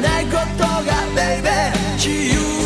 ないことがベイベー自由。